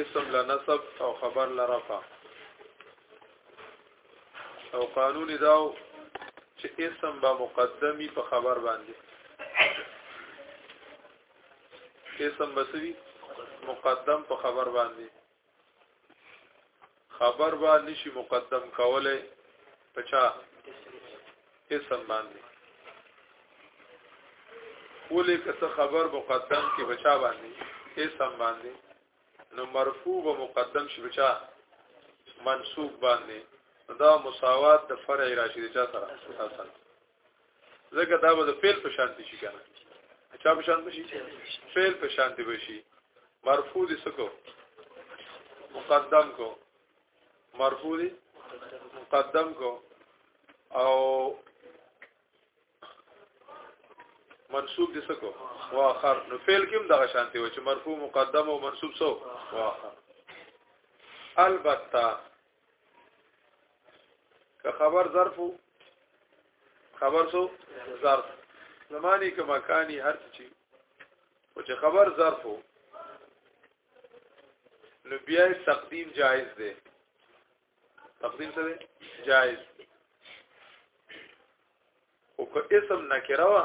اسم لنصب او خبر لرفع او قانون داو چې اسم به مقدمي په خبر باندې اسم بسوي مقدم په خبر باندې خبر با نشي مقدم کوله پچا اسم باندې ولې کته خبر مقدم کې بچا باندې اسم باندې نو مرفوع و مقدم شي بچا منصوب باندې دا مساوات د فرع راشي چا سره اساسا ځکه دا به د فعل په شانتي شي کنه چا په شانتي شي فعل په شانتي بشي مرفوع دي سکو مقدم کو مرفوع دي مقدم کو او منصوب دي سکو واخر نو فعل کوم دغه شانتي و چې مرفوع مقدم او منصوب سو واخر البته که خبر ظرف خبر سو ظرف زمانی که مکانی هر چی او چې خبر ظرف نو بیا تقدیم جایز دی تقدیم څه دی جایز او که اسم نکره وا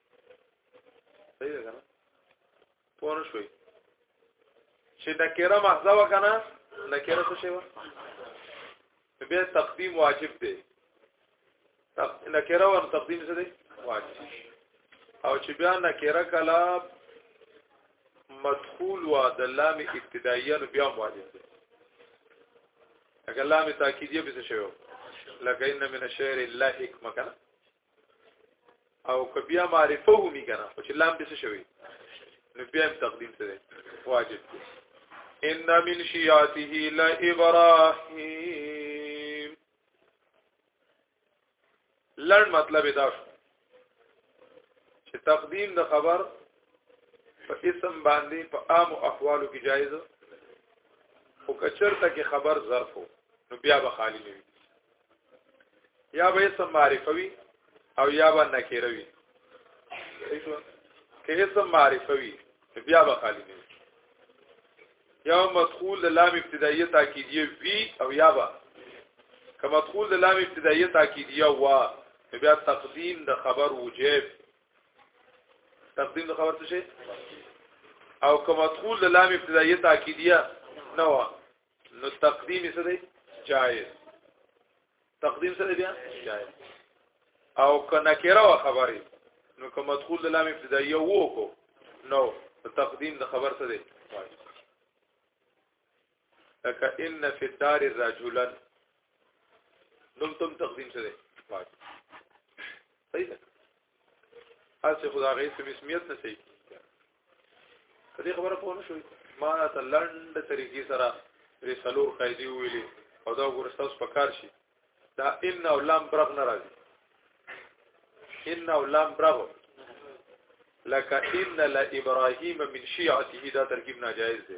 صحیح ده کنه پوه نه شوي چې نکره محضه و کنه نکره څه شي و بیا تقدیم واجب دی نکره ور تقدیم څه دی واجب او چې بیا نکره کلا مدخول و د لام ابتدائیه نو بیا واجب دی اگر لام تاکیدیه به څه شوی لکه ان من الشعر الله حکمه کنه او کبیا معرفه هم کنه خو چې لام به څه شوی نو بیا هم تقدیم څه دی واجب دی ان من شیاته لا ابراهیم لړ مطلب دا شو چې تقدیم د خبر په اسم باندې په عام او احوالو کې جایز او کچرته کې خبر ظرف نو بیا به خالی نه وي یا به اسم معرفوي او یا به نکروي که اسم معرفوي بیا به خالی نه یا مدخول د لام ابتدایه تاکیدیه وی او یا به که مدخول د لام ابتدایه تاکیدیه وا بیا تقدیم د خبر وجب تقدیم د خبر څه شي او که مدخول د لام ابتدایه تاکیدیه نه وا نو تقدیم څه دی جائز تقدیم څه دی بیا جائز او کنا کېرا خبري نو کوم مدخول د لام ابتدایي وو کو نو تقدیم د خبر څه دی لکه ان فی الدار رجلا نو تم تقدیم څه دی صحیح ده اسی خدا غي سم اسمیت نه صحیح دې خبره په ونه شوې ما ته لنډ طریقې سره دې سلور قاعده ویلې او دا ورسته اوس پکار شي دا ان او لام برغ نه راځي ان او لام برغ لك ان لا ابراهيم من شيعته دا ترکیب ناجائز دی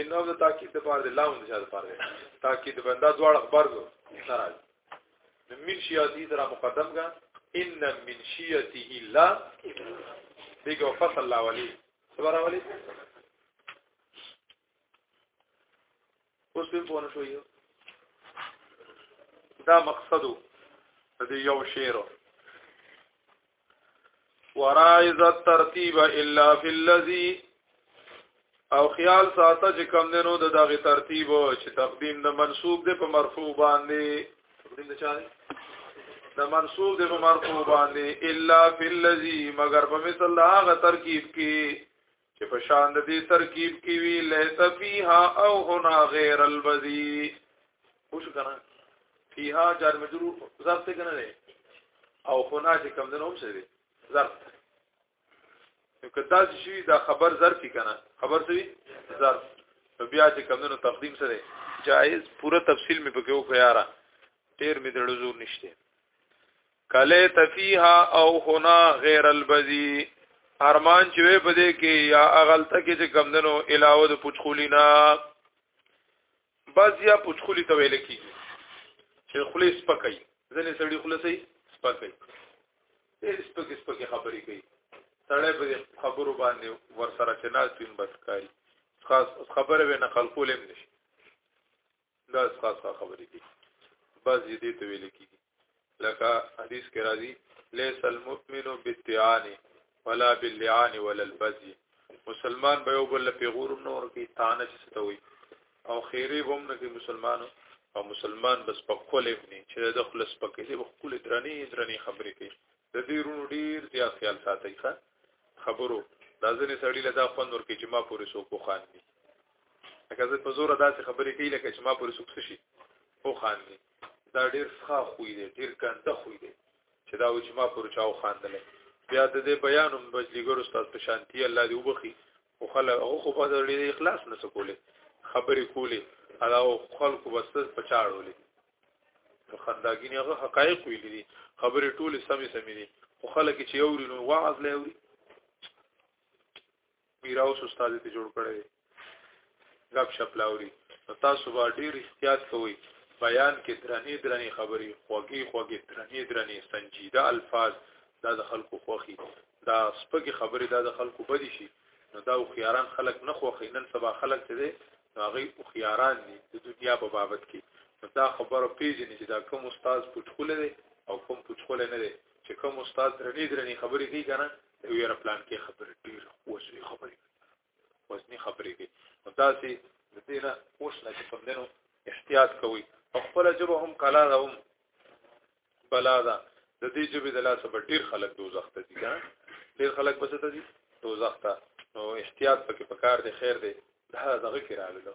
ان او د تاکید لپاره د لام د شاده لپاره تاکید بندا دواړه خبر دو ناراض نو من شیاتی سره مقدم کا ان من شیته لا دیګه فصل الله ولی صبر ولی اوس په پونه شو یو دا مقصدو د یو شعر ورائز الترتیب الا فی الذی او خیال ساته چې کم دنو د دغه ترتیب چې تقدیم د منصوب دی په مرفوع باندې تقدیم د چا دی د منصوب دی په مرفوع باندې الا فی الذی مگر په مثل هغه ترکیب کې چې په شان د دې ترکیب کې وی لیس فیها او هنا غیر البذی خوش کنه فیها جار مجرور ظرف څه کنه نه او هنا چې کم دنه هم څه دی ظرف نو کدا چې شي دا خبر ظرف کنه خبر څه وی ظرف نو بیا چې کم دنه تقدیم څه دی جائز پوره تفصیل مې پکې وکړ یاره ډیر مې درلو زور نشته کله تفیها او هنا غیر البذی ارمان چې وې بده کې یا اغلطه کې چې کمندنو علاوه د پوچخولینا بس یا پوچخولی ته ویل کی چې خلی سپکای ځنې سړی خلصي سپکای دې سپکې سپکې خبرې کوي سړی په خبرو باندې ور سره چې ناز تین بس کوي خاص خبره به نقل کولم نشي دا څه خبرې دي بس دې ته ویل کیږي لکه حدیث کې راځي ليس المؤمن بالتعان ولا باللعان ولا البذي مسلمان به یو بل پیغور نور کې تانه چې ستوي او خیره هم نه کې مسلمانو او مسلمان بس په خپل ابني چې د خلص پکې دی خپل درنې درنې خبرې کوي د دې رونو ډیر زیات خیال ساتي ښه خبرو دا ځنې سړی له دا خوند ورکې چې ما پورې سو کو خان دي لکه زه په زور داسې خبرې کوي لکه چې ما پر سوکس شي او خاندي دا ډیر ښه خوې دی ډیر ګنده خوې دی چې دا و چې ما پر چاو خاندل بیا د دې بیان هم بجلیګر استاد په شانتي الله دې وبخي او خلک هغه خو په دې اخلاص نه سکولې خبرې کولې ادا او خلکو بس په چاړولې نو خنداګینه هغه حقایق ویلې دي خبرې ټولې سمې سمې دي خو خلک چې اوري نو واعظ لې اوري میراوس استاد ته جوړ کړی دی غب شپلاوري تاسو به ډیر احتیاط کوئ بیان کې درنې درنې خبرې خوږې خوږې درنې درنې سنجیده الفاظ دا د خلکو خوخي دا سپکې خبرې دا د خلکو بدی شي نو دا خياران خلک نه خوخي نن سبا خلک ته دي هغه خياران دي د دنیا په بابت کې دا خبره پیژنې چې دا کوم استاد پټخول دی او کوم پټخول نه دی چې کوم استاد درنې درنې خبرې کوي کنه ویره پلان کې خبرې ډېر وسوي خبرې وزني خبرې دي نو تاسو د دې نه اوس نه کوم دنو احتیاط کوئ او خپل جبه هم کلا ده هم بلا ده د دې جبه د لاسه به ډېر خلک دوزخ ته دي ډېر خلک بس ته دي دوزخ ته نو احتیاط پکې پکار دی خیر دی دا دغه کې راغلو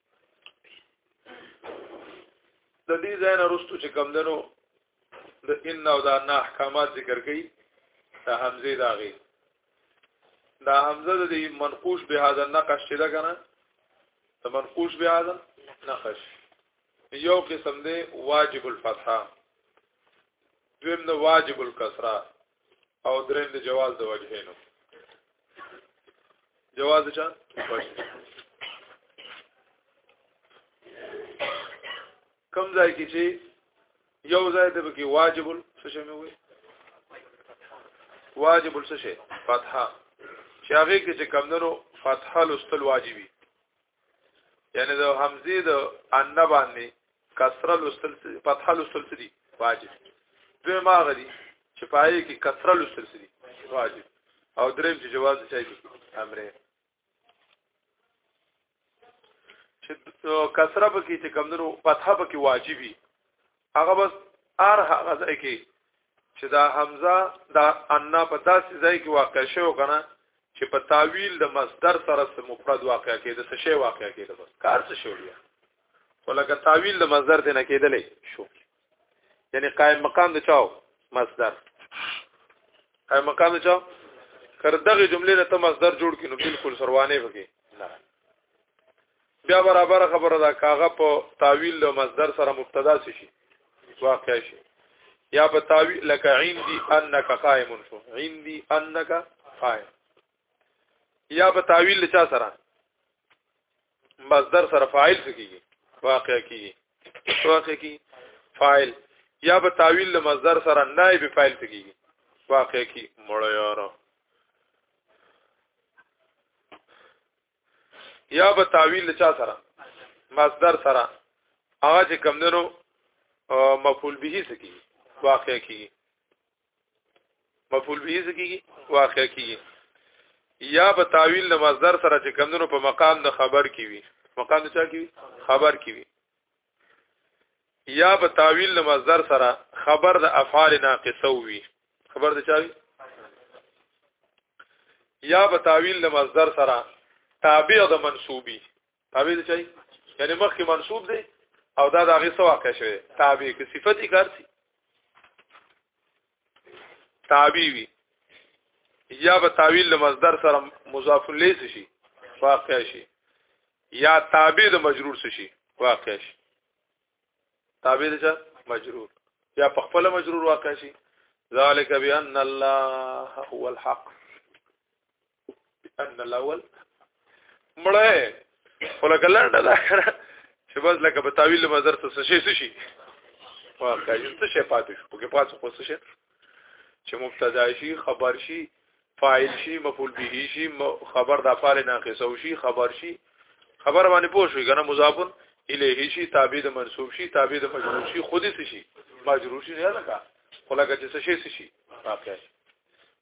د دې ځای نه رستو چې کم دنو د ان او د ان احکامات ذکر کړي د حمزه داغي دا حمزه د منقوش به هاذا نقش چې دا کنه د منقوش به هاذا نقش یو قسم دی واجب الفتحه دویم د واجب الکسره او دریم د جواز د وجهینو جواز چا کم ځای کې چې یو ځای د بکی واجب څه شي مې وي واجب څه شي فتحه چې هغه کې چې کمندنو فتحه لستل واجبي یعنی د حمزه د ان باندې کسره لسل فتح لسل دي واجب دوی ما غدي چې پای کې کسره لسل دي واجب او دریم چې جواز چي دي امره چې کسره پکې چې کمندرو فتح پکې واجبي هغه بس ار هغه ځای کې چې دا حمزه دا ان په داسې ځای کې واقع شوی کنه چې په تعویل د مصدر سره سم مفرد واقع کېده څه شی واقع کېده بس کار څه شو بیا ولکه تعویل د مصدر دې نه کېدلې شو یعنی قائم مقام د چاو مصدر قائم مقام د چاو کر دغه جملې نه ته مصدر جوړ کینو بالکل سروانه وکي بیا برابر خبره ده کاغه په تعویل د مصدر سره مبتدا شي واقع شي یا په تعویل لك عندي انك قائم شو عندي انك قائم یا په تعویل چا سره مصدر سره فاعل کیږي واقع کیږي واقع کیږي فاعل یا په تعویل مصدر سره نائب فاعل کیږي واقع کی مړ یارو یا به تعویل چا سره مصدر سره هغه چې کم دنو مفعول به سکی واقع کیږي مفعول به سکی واقع کیږي یا به تعویل د مصدر سره چې کم دنو په مقام د خبر کی وي مقام د چا کی خبر کی وي یا به تعویل د مصدر سره خبر د افعال ناقصه وي خبر د چاوي یا به تعویل د مصدر سره تابع د منسوبي تابع د چای یعنی مخکې منسوب دی او دا د هغه څه واقع شوی تابع کې صفت یې کارتي تابع وي یا به تعویل د مصدر سره مضاف الیه شي واقع شي یا تابع د مجرور شي واقع شي تابع د مجرور یا په خپل مجرور واقع شي ذالک بان الله هو الحق ان الاول مړه ولکه لنډه دا چې بس لکه په تعویل مزر څه شي څه شي واقعا څه شي پاتې شو په کې پاتې خو څه شي چې مبتدا شي خبر شي فاعل شي مفعول به شي خبر د افعال ناقصه شي خبر شي خبر باندې پوه شو کنه مضافن الیه شي تابع د منصوب شي تابع د مجرور شي خودي شي مجرور شي نه لکه خلګه چې څه شي شي واقعا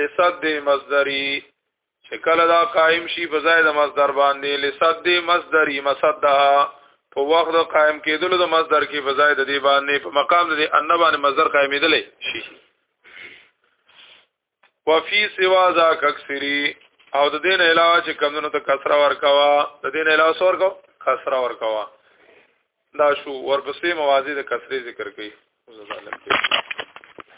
لصد مصدری چې کله دا قائم شي په ځای د مصدر باندې لصد مصدری مصدها په وخت د قائم کېدلو د مصدر کې په ځای د دې باندې په مقام د ان باندې مصدر قائمېدل شي وفي سوا ذاک اکثری او د دین علاوه چې کمونو ته کسره ورکوا د دین علاوه سور کو کسره ورکوا دا شو ورپسې موازی د کسره ذکر کړي